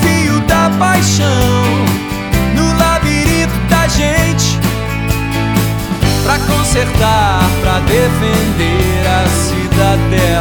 fio da paixão no labirinto da gente pra consertar, pra defender a cidadela.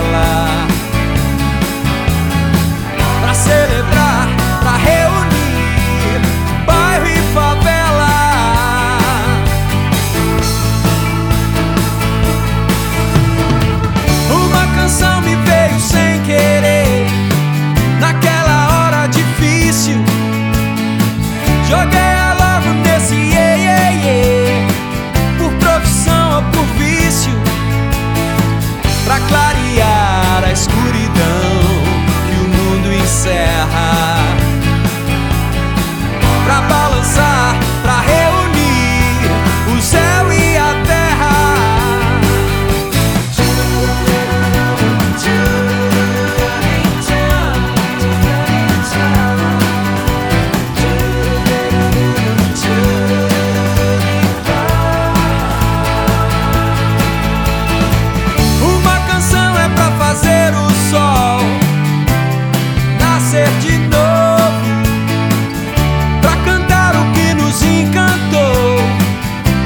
nascer de novo Pra cantar o que nos encantou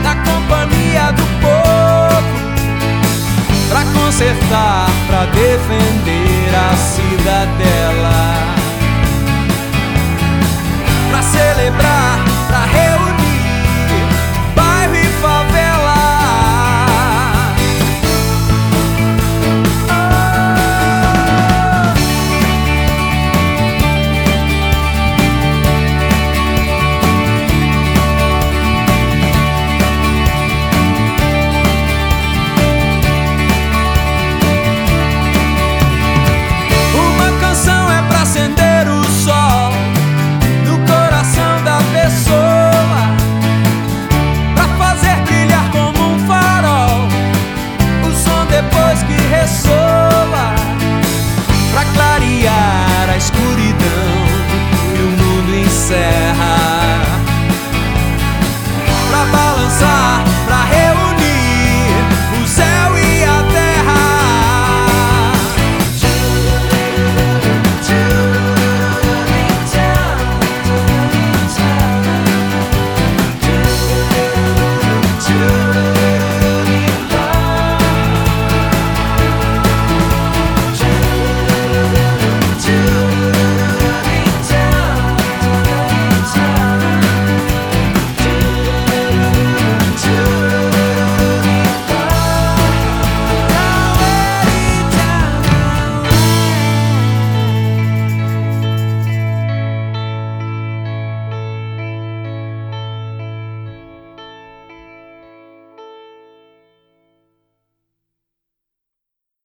Na companhia do povo Pra consertar, pra defender a cidadela Pra celebrar